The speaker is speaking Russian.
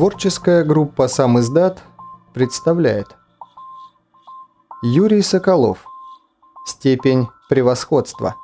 Творческая группа «Сам издат» представляет Юрий Соколов. Степень превосходства.